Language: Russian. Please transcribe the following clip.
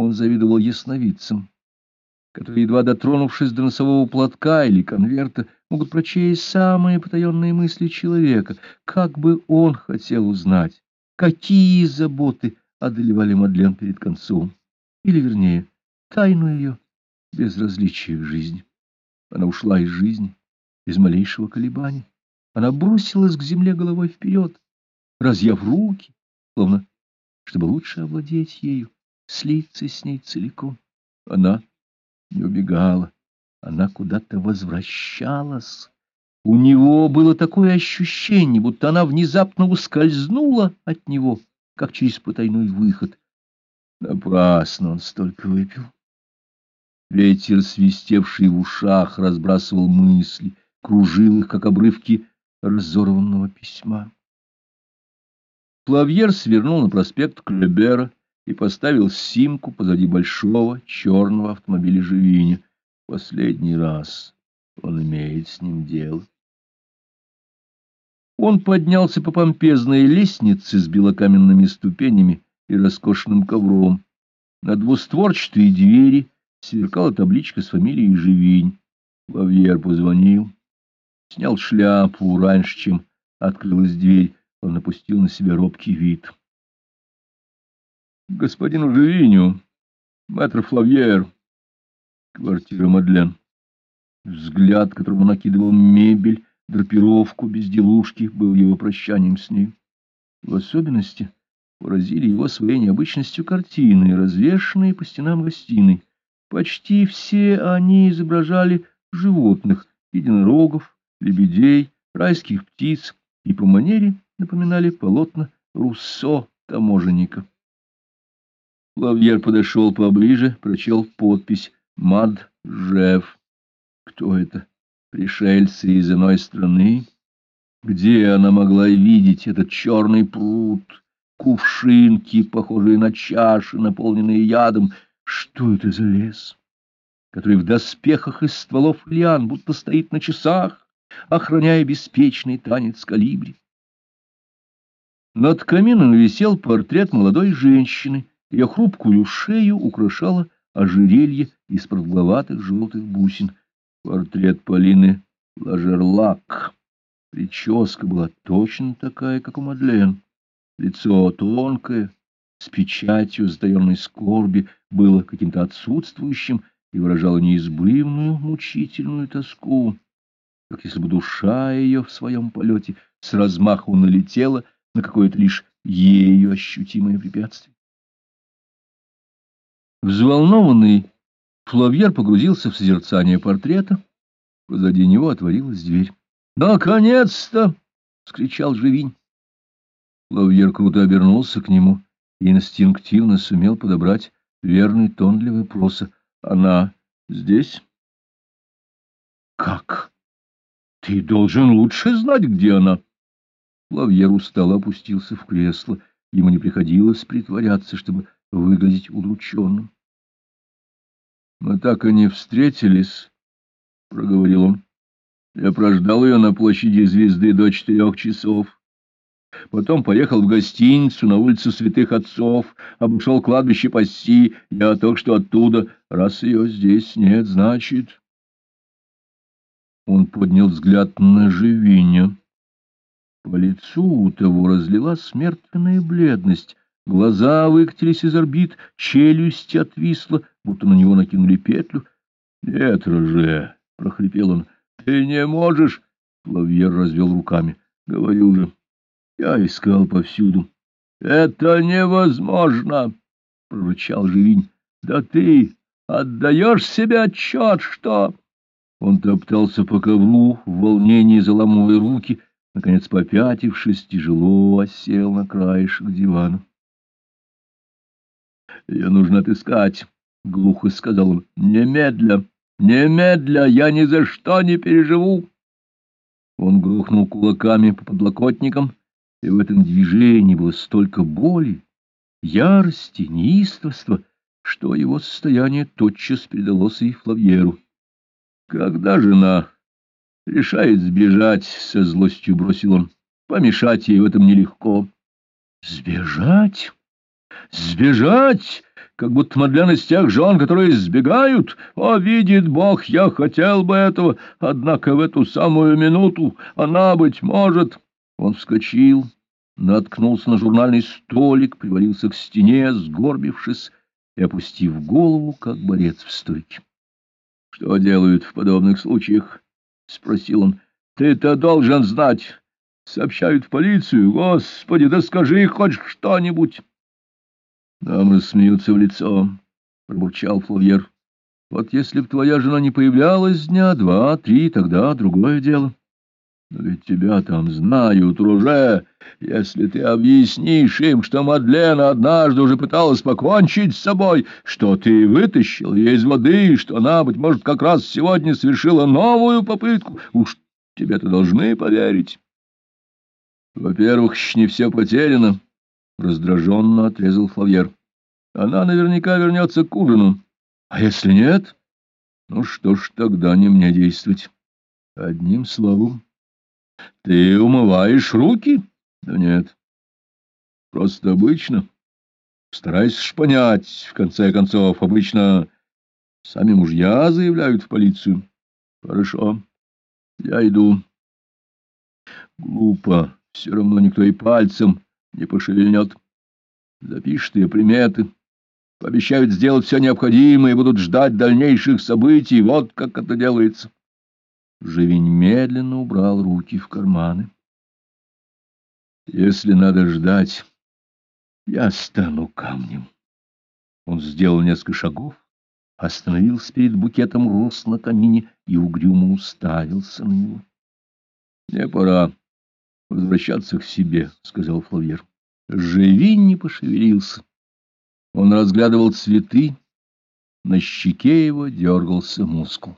Он завидовал ясновидцам, которые, едва дотронувшись до носового платка или конверта, могут прочесть самые потаенные мысли человека. Как бы он хотел узнать, какие заботы одолевали Мадлен перед концом, или, вернее, тайну ее безразличия к жизни. Она ушла из жизни, без малейшего колебания. Она бросилась к земле головой вперед, разъяв руки, словно чтобы лучше овладеть ею, слиться с ней целиком. Она не убегала, она куда-то возвращалась. У него было такое ощущение, будто она внезапно ускользнула от него, как через потайной выход. Напрасно он столько выпил. Ветер, свистевший в ушах, разбрасывал мысли, кружил их, как обрывки разорванного письма. Плавьер свернул на проспект Клебера и поставил симку позади большого черного автомобиля Живиня. Последний раз он имеет с ним дело. Он поднялся по помпезной лестнице с белокаменными ступенями и роскошным ковром. На двустворчатые двери сверкала табличка с фамилией Живинь. Лавьер позвонил, снял шляпу раньше, чем открылась дверь. Он напустил на себя робкий вид. — Господину Живиню, мэтр Флавьер, квартира Мадлен. Взгляд, которому накидывал мебель, драпировку, безделушки, был его прощанием с ней. В особенности поразили его своей необычностью картины, развешанные по стенам гостиной. Почти все они изображали животных, единорогов, лебедей, райских птиц, и по манере напоминали полотна Руссо, таможенника. Лавьер подошел поближе, прочел подпись «Мад Жев». Кто это? Пришельцы из иной страны? Где она могла видеть этот черный пруд, кувшинки, похожие на чаши, наполненные ядом? Что это за лес, который в доспехах из стволов лиан будто стоит на часах, охраняя беспечный танец калибри? Над камином висел портрет молодой женщины, ее хрупкую шею украшало ожерелье из продолговатых желтых бусин. Портрет Полины Лажерлак. Прическа была точно такая, как у Мадлен. Лицо тонкое, с печатью затаенной скорби, было каким-то отсутствующим и выражало неизбывную мучительную тоску, как если бы душа ее в своем полете с размаху налетела на какое-то лишь ею ощутимое препятствие. Взволнованный, Флавьер погрузился в созерцание портрета. Позади него отворилась дверь. «Наконец-то!» — скричал Живинь. Флавьер круто обернулся к нему и инстинктивно сумел подобрать верный тон для вопроса. «Она здесь?» «Как? Ты должен лучше знать, где она!» Лавьер устало опустился в кресло. Ему не приходилось притворяться, чтобы выглядеть удрученным. — Мы так и не встретились, — проговорил он. Я прождал ее на площади звезды до четырех часов. Потом поехал в гостиницу на улицу Святых Отцов, обошел кладбище Пасси. Я только что оттуда. Раз ее здесь нет, значит... Он поднял взгляд на Живиня. По лицу у того разлилась смертельная бледность, глаза выкатились из орбит, челюсть отвисла, будто на него накинули петлю. — Нет, Роже, — прохрипел он, — ты не можешь. Лавьер развел руками. — Говорю же, я искал повсюду. — Это невозможно, — прорычал Живинь. — Да ты отдаешь себе отчет, что... Он топтался по ковру, в волнении заламывая руки, — Наконец, попятившись, тяжело осел на краешек дивана. — Ее нужно отыскать, — глухо сказал он. — Немедля, немедля, я ни за что не переживу. Он грохнул кулаками по подлокотникам, и в этом движении было столько боли, ярости, неистовства, что его состояние тотчас передалось и Флавьеру. Когда жена Решает сбежать, — со злостью бросил он. Помешать ей в этом нелегко. Сбежать? Сбежать? как будто Мадлен из тех жен, которые сбегают. О, видит Бог, я хотел бы этого, однако в эту самую минуту она, быть может... Он вскочил, наткнулся на журнальный столик, привалился к стене, сгорбившись и опустив голову, как борец в стойке. — Что делают в подобных случаях? — спросил он. — Ты-то должен знать. Сообщают в полицию. Господи, да скажи хоть что-нибудь. Нам рассмеются в лицо, — пробурчал Флавьер. Вот если б твоя жена не появлялась дня два, три, тогда другое дело. Но ведь тебя там знают уже. Если ты объяснишь им, что Мадлена однажды уже пыталась покончить с собой, что ты вытащил ее из воды, что она, быть может, как раз сегодня совершила новую попытку, уж тебе-то должны поверить. Во-первых, не все потеряно. Раздраженно отрезал Флавьер. Она наверняка вернется к ужину. А если нет? Ну что ж, тогда не мне действовать. Одним словом. Ты умываешь руки? Да нет. Просто обычно. Старайся понять, в конце концов, обычно сами мужья заявляют в полицию. Хорошо, я иду. Глупо, все равно никто и пальцем не пошевельнет. Запишут ее приметы, пообещают сделать все необходимое и будут ждать дальнейших событий. Вот как это делается. Живень медленно убрал руки в карманы. Если надо ждать, я стану камнем. Он сделал несколько шагов, остановился перед букетом роз на камине и угрюмо уставился на него. — Мне пора возвращаться к себе, — сказал Флавьер. Живин не пошевелился. Он разглядывал цветы, на щеке его дергался мускул.